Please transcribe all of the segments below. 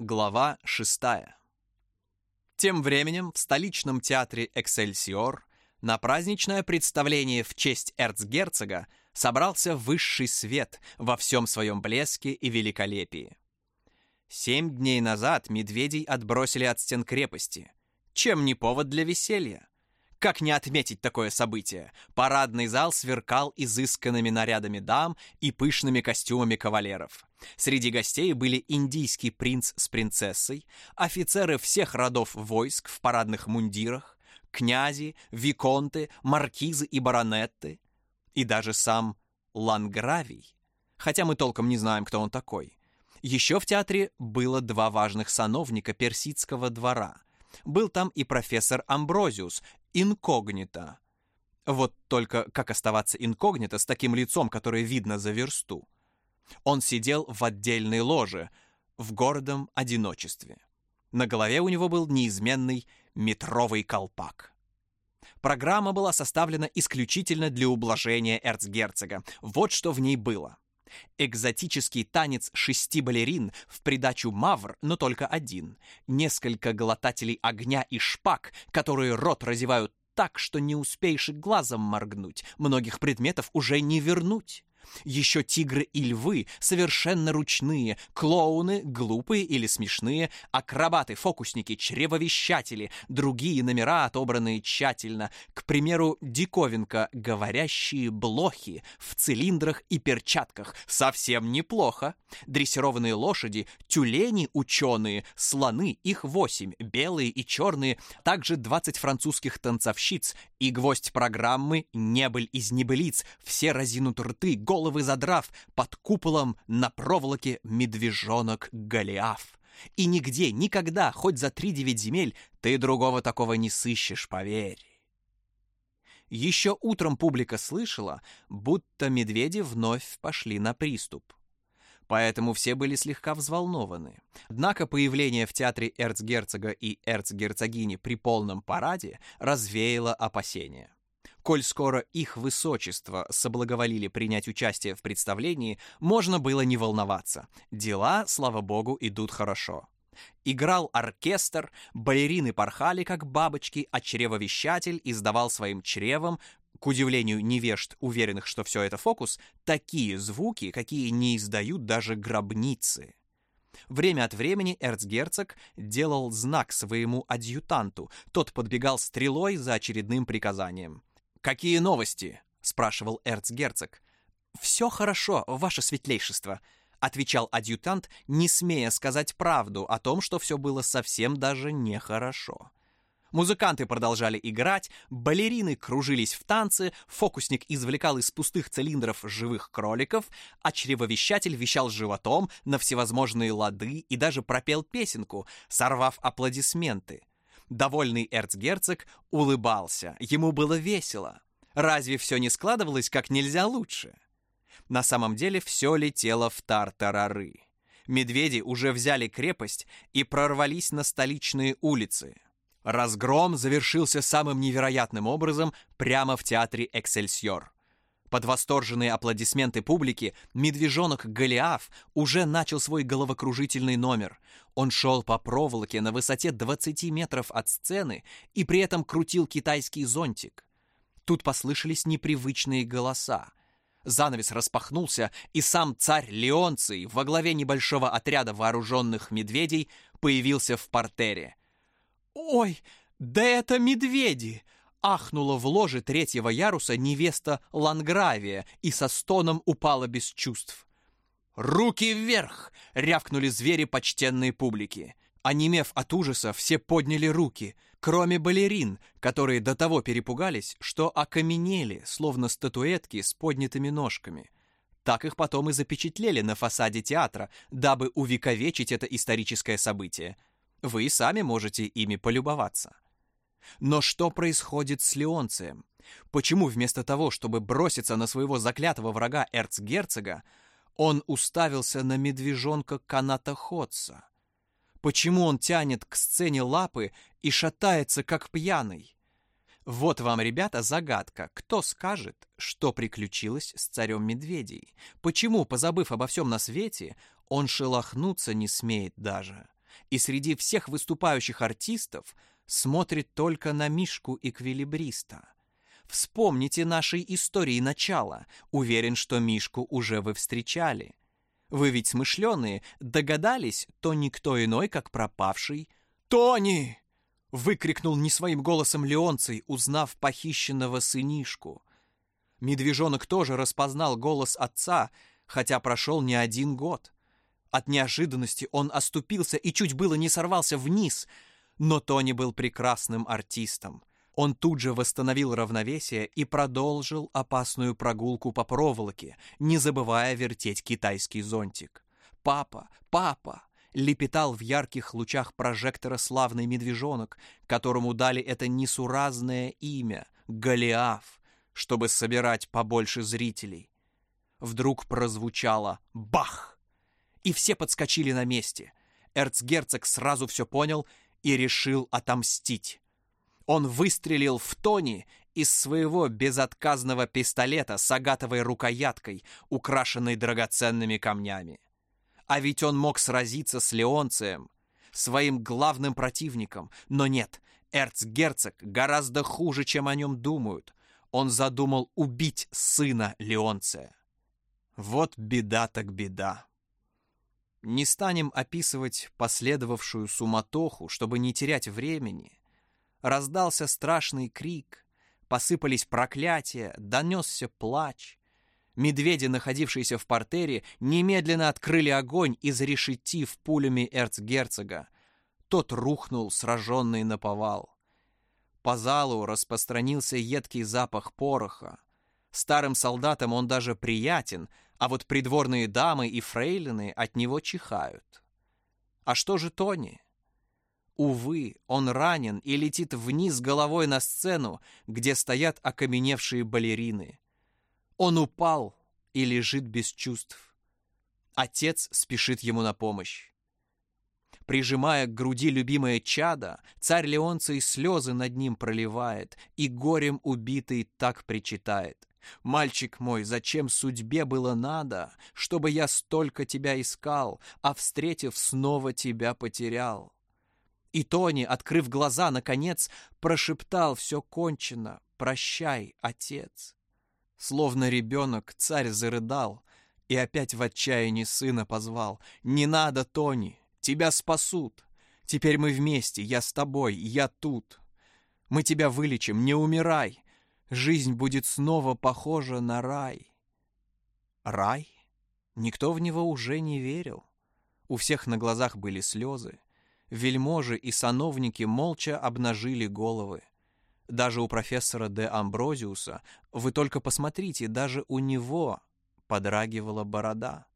Глава 6. Тем временем в столичном театре «Эксельсиор» на праздничное представление в честь эрцгерцога собрался высший свет во всем своем блеске и великолепии. Семь дней назад медведей отбросили от стен крепости. Чем не повод для веселья? Как не отметить такое событие? Парадный зал сверкал изысканными нарядами дам и пышными костюмами кавалеров. Среди гостей были индийский принц с принцессой, офицеры всех родов войск в парадных мундирах, князи, виконты, маркизы и баронетты, и даже сам Лангравий, хотя мы толком не знаем, кто он такой. Еще в театре было два важных сановника персидского двора. Был там и профессор Амброзиус, инкогнито. Вот только как оставаться инкогнито с таким лицом, которое видно за версту? Он сидел в отдельной ложе, в гордом одиночестве. На голове у него был неизменный метровый колпак. Программа была составлена исключительно для ублажения эрцгерцога. Вот что в ней было. Экзотический танец шести балерин в придачу мавр, но только один. Несколько глотателей огня и шпаг, которые рот разевают так, что не успеешь и глазом моргнуть. Многих предметов уже не вернуть. Еще тигры и львы совершенно ручные, клоуны глупые или смешные, акробаты, фокусники, чревовещатели, другие номера, отобранные тщательно. К примеру, диковинка «Говорящие блохи» в цилиндрах и перчатках. Совсем неплохо. Дрессированные лошади, тюлени ученые, слоны, их восемь, белые и черные, также 20 французских танцовщиц. И гвоздь программы «Небыль из небылиц», все разинут рты, головы задрав, под куполом на проволоке медвежонок Голиаф. И нигде, никогда, хоть за три девять земель, ты другого такого не сыщешь, поверь. Еще утром публика слышала, будто медведи вновь пошли на приступ. Поэтому все были слегка взволнованы. Однако появление в театре эрцгерцога и эрцгерцогини при полном параде развеяло опасения. Коль скоро их высочество соблаговолили принять участие в представлении, можно было не волноваться. Дела, слава богу, идут хорошо. Играл оркестр, балерины порхали, как бабочки, а чревовещатель издавал своим чревом, к удивлению невежд, уверенных, что все это фокус, такие звуки, какие не издают даже гробницы. Время от времени эрцгерцог делал знак своему адъютанту, тот подбегал стрелой за очередным приказанием. «Какие новости?» — спрашивал эрцгерцог. «Все хорошо, ваше светлейшество», — отвечал адъютант, не смея сказать правду о том, что все было совсем даже нехорошо. Музыканты продолжали играть, балерины кружились в танце, фокусник извлекал из пустых цилиндров живых кроликов, а чревовещатель вещал животом на всевозможные лады и даже пропел песенку, сорвав аплодисменты. Довольный эрцгерцог улыбался. Ему было весело. Разве все не складывалось как нельзя лучше? На самом деле все летело в тартарары. Медведи уже взяли крепость и прорвались на столичные улицы. Разгром завершился самым невероятным образом прямо в театре «Эксельсиор». Под восторженные аплодисменты публики медвежонок Голиаф уже начал свой головокружительный номер. Он шел по проволоке на высоте 20 метров от сцены и при этом крутил китайский зонтик. Тут послышались непривычные голоса. Занавес распахнулся, и сам царь Леонций во главе небольшого отряда вооруженных медведей появился в портере. «Ой, да это медведи!» Ахнула в ложе третьего яруса невеста Лангравия и со стоном упала без чувств. «Руки вверх!» — рявкнули звери почтенной публики. Онемев от ужаса, все подняли руки, кроме балерин, которые до того перепугались, что окаменели, словно статуэтки с поднятыми ножками. Так их потом и запечатлели на фасаде театра, дабы увековечить это историческое событие. Вы сами можете ими полюбоваться. Но что происходит с Леонцием? Почему вместо того, чтобы броситься на своего заклятого врага эрцгерцога, он уставился на медвежонка каната Ходса? Почему он тянет к сцене лапы и шатается, как пьяный? Вот вам, ребята, загадка. Кто скажет, что приключилось с царем медведей? Почему, позабыв обо всем на свете, он шелохнуться не смеет даже? и среди всех выступающих артистов смотрит только на Мишку эквилибриста. Вспомните нашей истории начала. Уверен, что Мишку уже вы встречали. Вы ведь смышленые, догадались, то никто иной, как пропавший «Тони!» — выкрикнул не своим голосом Леонций, узнав похищенного сынишку. Медвежонок тоже распознал голос отца, хотя прошел не один год. От неожиданности он оступился и чуть было не сорвался вниз, но Тони был прекрасным артистом. Он тут же восстановил равновесие и продолжил опасную прогулку по проволоке, не забывая вертеть китайский зонтик. «Папа! Папа!» лепетал в ярких лучах прожектора славный медвежонок, которому дали это несуразное имя — Голиаф, чтобы собирать побольше зрителей. Вдруг прозвучало «Бах!» и все подскочили на месте. Эрцгерцог сразу все понял и решил отомстить. Он выстрелил в Тони из своего безотказного пистолета с агатовой рукояткой, украшенной драгоценными камнями. А ведь он мог сразиться с Леонцием, своим главным противником. Но нет, эрцгерцог гораздо хуже, чем о нем думают. Он задумал убить сына Леонция. Вот беда так беда. Не станем описывать последовавшую суматоху, чтобы не терять времени. Раздался страшный крик, посыпались проклятия, донесся плач. Медведи, находившиеся в портере, немедленно открыли огонь, изрешетив пулями эрцгерцога. Тот рухнул, сраженный на повал. По залу распространился едкий запах пороха. Старым солдатам он даже приятен, а вот придворные дамы и фрейлины от него чихают. А что же Тони? Увы, он ранен и летит вниз головой на сцену, где стоят окаменевшие балерины. Он упал и лежит без чувств. Отец спешит ему на помощь. Прижимая к груди любимое чадо, царь Леонций слезы над ним проливает и горем убитый так причитает. «Мальчик мой, зачем судьбе было надо, чтобы я столько тебя искал, а, встретив, снова тебя потерял?» И Тони, открыв глаза, наконец, прошептал «Все кончено, прощай, отец». Словно ребенок, царь зарыдал и опять в отчаянии сына позвал. «Не надо, Тони, тебя спасут. Теперь мы вместе, я с тобой, я тут. Мы тебя вылечим, не умирай. Жизнь будет снова похожа на рай». Рай? Никто в него уже не верил. У всех на глазах были слезы. Вельможи и сановники молча обнажили головы. Даже у профессора Де Амброзиуса, вы только посмотрите, даже у него подрагивала борода.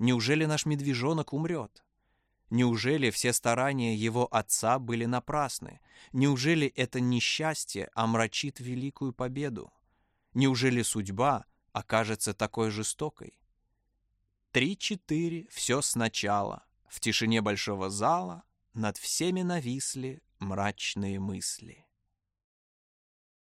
Неужели наш медвежонок умрет? Неужели все старания его отца были напрасны? Неужели это несчастье омрачит великую победу? Неужели судьба окажется такой жестокой? Три-четыре, все сначала. В тишине большого зала над всеми нависли мрачные мысли.